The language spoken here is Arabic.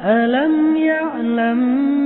ألم يعلم